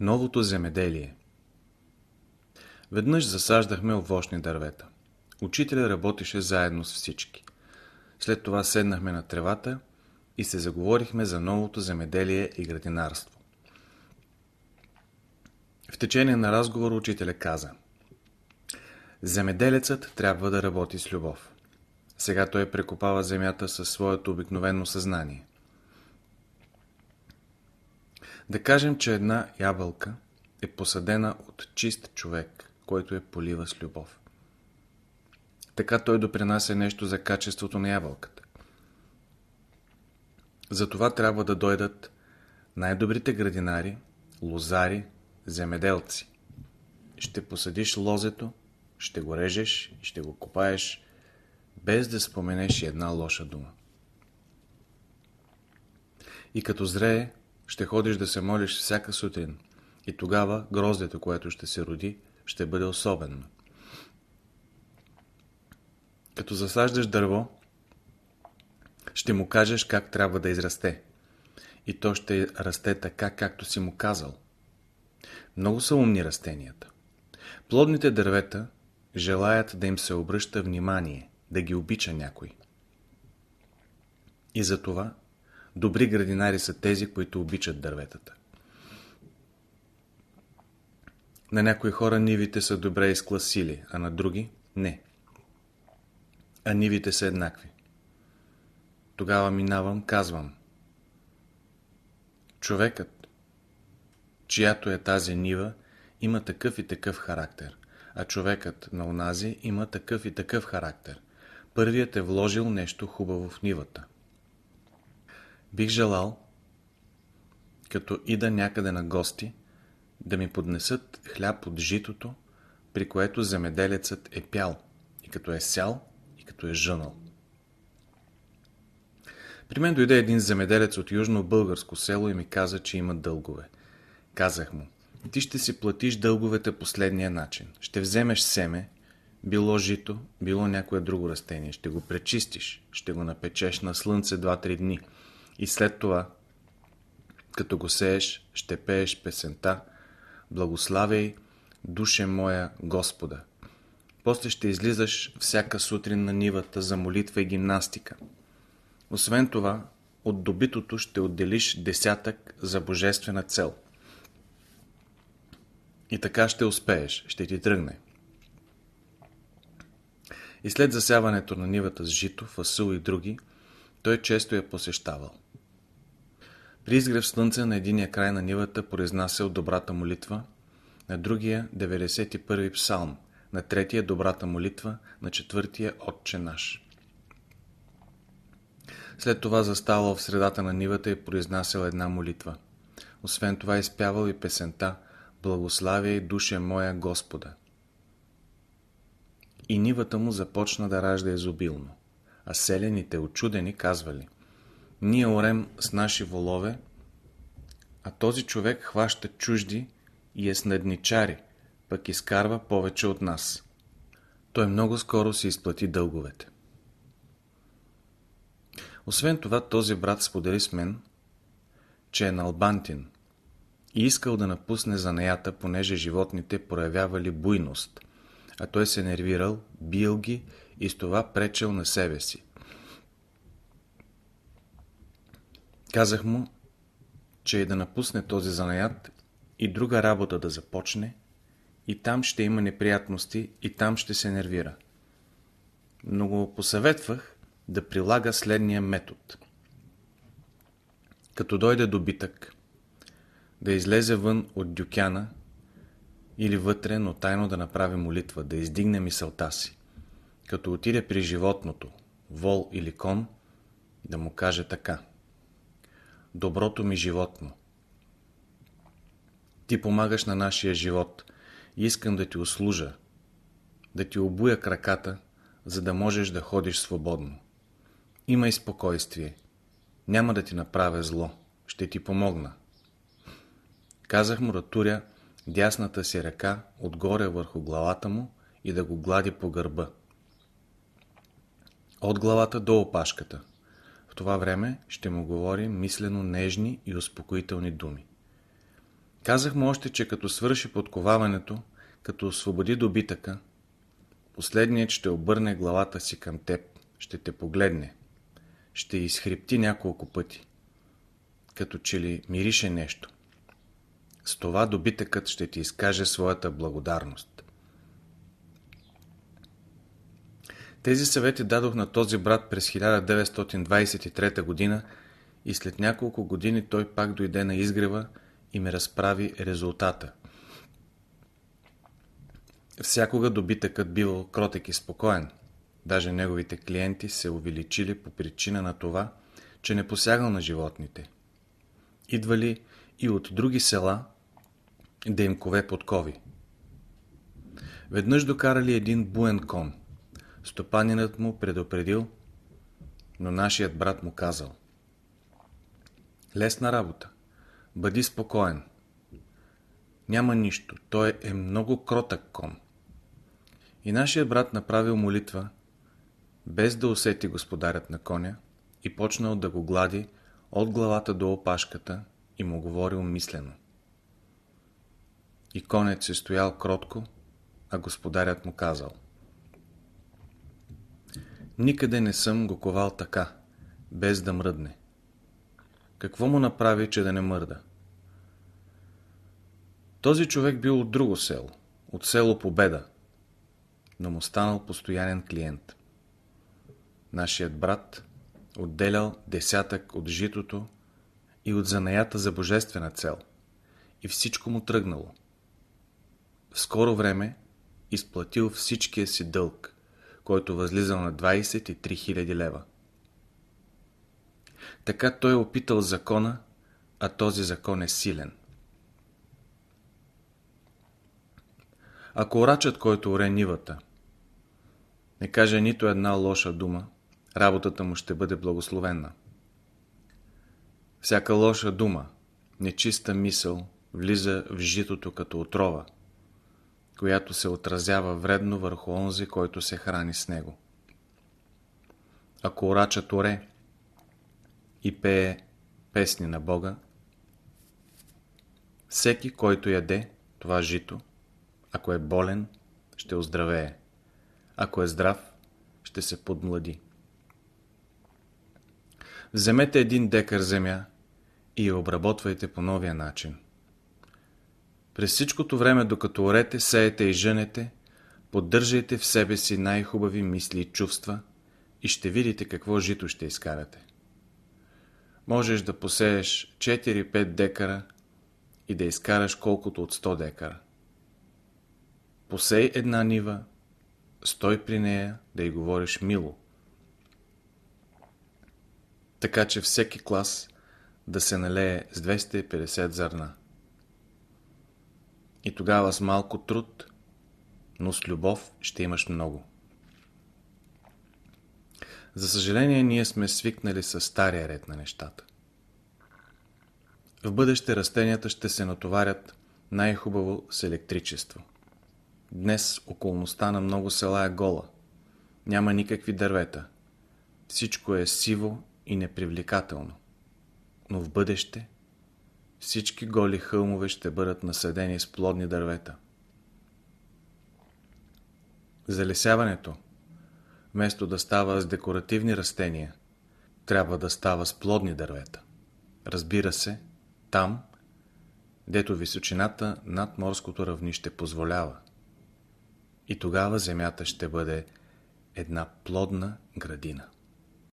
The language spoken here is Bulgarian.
Новото земеделие Веднъж засаждахме овощни дървета. Учителя работеше заедно с всички. След това седнахме на тревата и се заговорихме за новото земеделие и градинарство. В течение на разговор учителя каза Земеделецът трябва да работи с любов. Сега той прекопава земята със своето обикновено съзнание. Да кажем, че една ябълка е посадена от чист човек, който е полива с любов. Така той допринася нещо за качеството на ябълката. Затова трябва да дойдат най-добрите градинари, лозари, земеделци. Ще посадиш лозето, ще го режеш и ще го копаеш, без да споменеш една лоша дума. И като зрее, ще ходиш да се молиш всяка сутрин и тогава гроздето, което ще се роди, ще бъде особено. Като засаждаш дърво, ще му кажеш как трябва да израсте. И то ще расте така, както си му казал. Много са умни растенията. Плодните дървета желаят да им се обръща внимание, да ги обича някой. И затова добри градинари са тези, които обичат дърветата. На някои хора нивите са добре изкласили, а на други – не. А нивите са еднакви. Тогава минавам, казвам. Човекът, чиято е тази нива, има такъв и такъв характер, а човекът на онази има такъв и такъв характер. Първият е вложил нещо хубаво в нивата. Бих желал, като ида някъде на гости, да ми поднесат хляб от житото, при което земеделецът е пял, и като е сял, и като е жънал. При мен дойде един земеделец от южно българско село и ми каза, че има дългове. Казах му, ти ще си платиш дълговете последния начин. Ще вземеш семе, било жито, било някое друго растение. Ще го пречистиш, ще го напечеш на слънце 2-3 дни. И след това, като го сееш, ще пееш песента Благославяй, душе моя Господа. После ще излизаш всяка сутрин на нивата за молитва и гимнастика. Освен това, от добитото ще отделиш десятък за божествена цел. И така ще успееш, ще ти тръгне. И след засяването на нивата с жито, фасул и други, той често я посещавал. При изгрев слънце на единия край на нивата произнасял добрата молитва, на другия 91-и псалм, на третия добрата молитва, на четвъртия Отче наш. След това заставал в средата на нивата и произнасял една молитва. Освен това изпявал и песента Благославяй душе моя Господа. И нивата му започна да ражда изобилно, а селените очудени казвали Ние орем с наши волове, а този човек хваща чужди и е с надничари, пък изкарва повече от нас. Той много скоро си изплати дълговете. Освен това, този брат сподели с мен, че е налбантин и искал да напусне занаята, понеже животните проявявали буйност, а той се нервирал, бил ги и с това пречел на себе си. Казах му, че и да напусне този занаят и друга работа да започне, и там ще има неприятности, и там ще се нервира. Но го посъветвах да прилага следния метод. Като дойде добитък, да излезе вън от дюкяна или вътре, но тайно да направи молитва, да издигне мисълта си. Като отиде при животното, вол или кон, да му каже така. Доброто ми животно. Ти помагаш на нашия живот и искам да ти услужа, да ти обуя краката, за да можеш да ходиш свободно. Имай спокойствие. Няма да ти направя зло. Ще ти помогна. Казах му да туря дясната си ръка отгоре върху главата му и да го глади по гърба. От главата до опашката. Това време ще му говори мислено нежни и успокоителни думи. Казах му още, че като свърши подковаването, като освободи добитъка, последният ще обърне главата си към теб, ще те погледне, ще изхрипти няколко пъти, като че ли мирише нещо. С това добитъкът ще ти изкаже своята благодарност. Тези съвети дадох на този брат през 1923 година и след няколко години той пак дойде на изгрева и ми разправи резултата. Всякога добитъкът бивал кротек и спокоен. Даже неговите клиенти се увеличили по причина на това, че не посягал на животните. Идвали и от други села да им кове подкови. Веднъж докарали един буен кон. Стопанинът му предупредил, но нашият брат му казал Лесна работа. Бъди спокоен. Няма нищо. Той е много кротък кон. И нашия брат направил молитва, без да усети господарят на коня, и почнал да го глади от главата до опашката и му говорил мислено. И конят се стоял кротко, а господарят му казал Никъде не съм го ковал така, без да мръдне. Какво му направи, че да не мърда? Този човек бил от друго село, от село Победа, но му станал постоянен клиент. Нашият брат отделял десятък от житото и от занаята за божествена цел и всичко му тръгнало. В скоро време изплатил всичкия си дълг, който възлизал на 23 000 лева. Така той е опитал закона, а този закон е силен. Ако орачът, който оре нивата, не каже нито една лоша дума, работата му ще бъде благословена. Всяка лоша дума, нечиста мисъл, влиза в житото като отрова, която се отразява вредно върху онзи, който се храни с него. Ако орачът оре и пее песни на Бога, всеки, който яде това жито, ако е болен, ще оздравее. Ако е здрав, ще се подмлади. Вземете един декар земя и я обработвайте по новия начин. През всичкото време, докато орете, сеете и жънете, поддържайте в себе си най-хубави мисли и чувства и ще видите какво жито ще изкарате. Можеш да посееш 4-5 декара и да изкараш колкото от 100 декара. Посей една нива, стой при нея да й говориш мило. Така че всеки клас да се налее с 250 зърна. И тогава с малко труд, но с любов ще имаш много. За съжаление, ние сме свикнали с стария ред на нещата. В бъдеще растенията ще се натоварят най-хубаво с електричество. Днес околността на много села е гола. Няма никакви дървета. Всичко е сиво и непривлекателно. Но в бъдеще всички голи хълмове ще бъдат наседени с плодни дървета. Залесяването, вместо да става с декоративни растения, трябва да става с плодни дървета. Разбира се, там, дето височината над морското равнище позволява. И тогава земята ще бъде една плодна градина.